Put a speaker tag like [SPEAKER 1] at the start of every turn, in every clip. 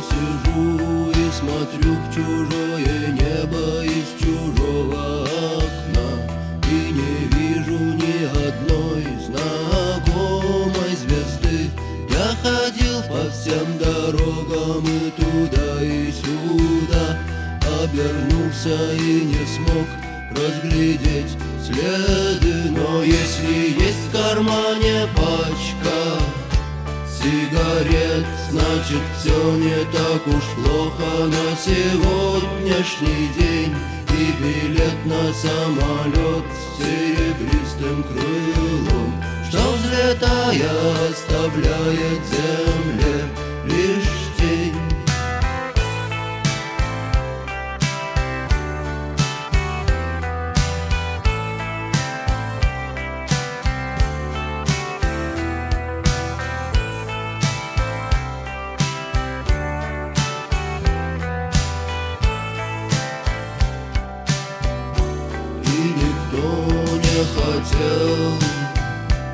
[SPEAKER 1] сижу и смотрю в чужое небо из чужого окна. И не вижу ни одной знакомой звезды. Я ходил по всем дорогам и туда и сюда. Обернулся и не смог разглядеть следы. Но если есть в кармане пачка сигарет Значит, все не так уж плохо. На сегодняшний день И билет на самолет с серебристым крылом. Что взлетая оставляет земле лишь хотел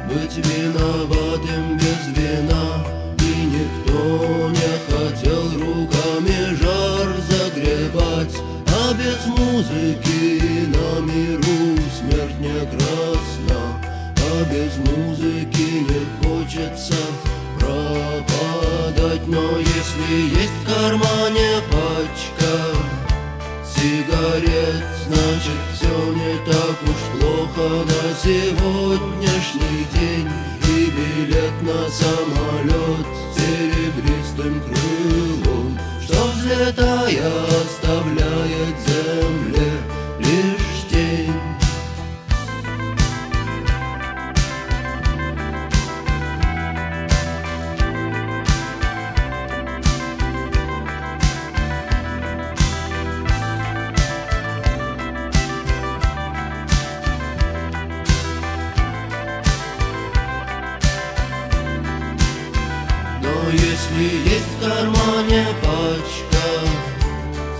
[SPEAKER 1] быть виноватым без вина. И никто не хотел руками жар загребать А без музыки на миру смерть не красна. А без музыки не хочется пропадать. Но если есть в кармане пачка плохо на сегодняшний день. И билет на самолет серебристым крылом. Что взлетая если есть в кармане пачка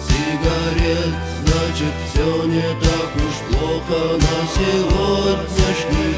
[SPEAKER 1] сигарет Значит все не так уж плохо на сегодняшний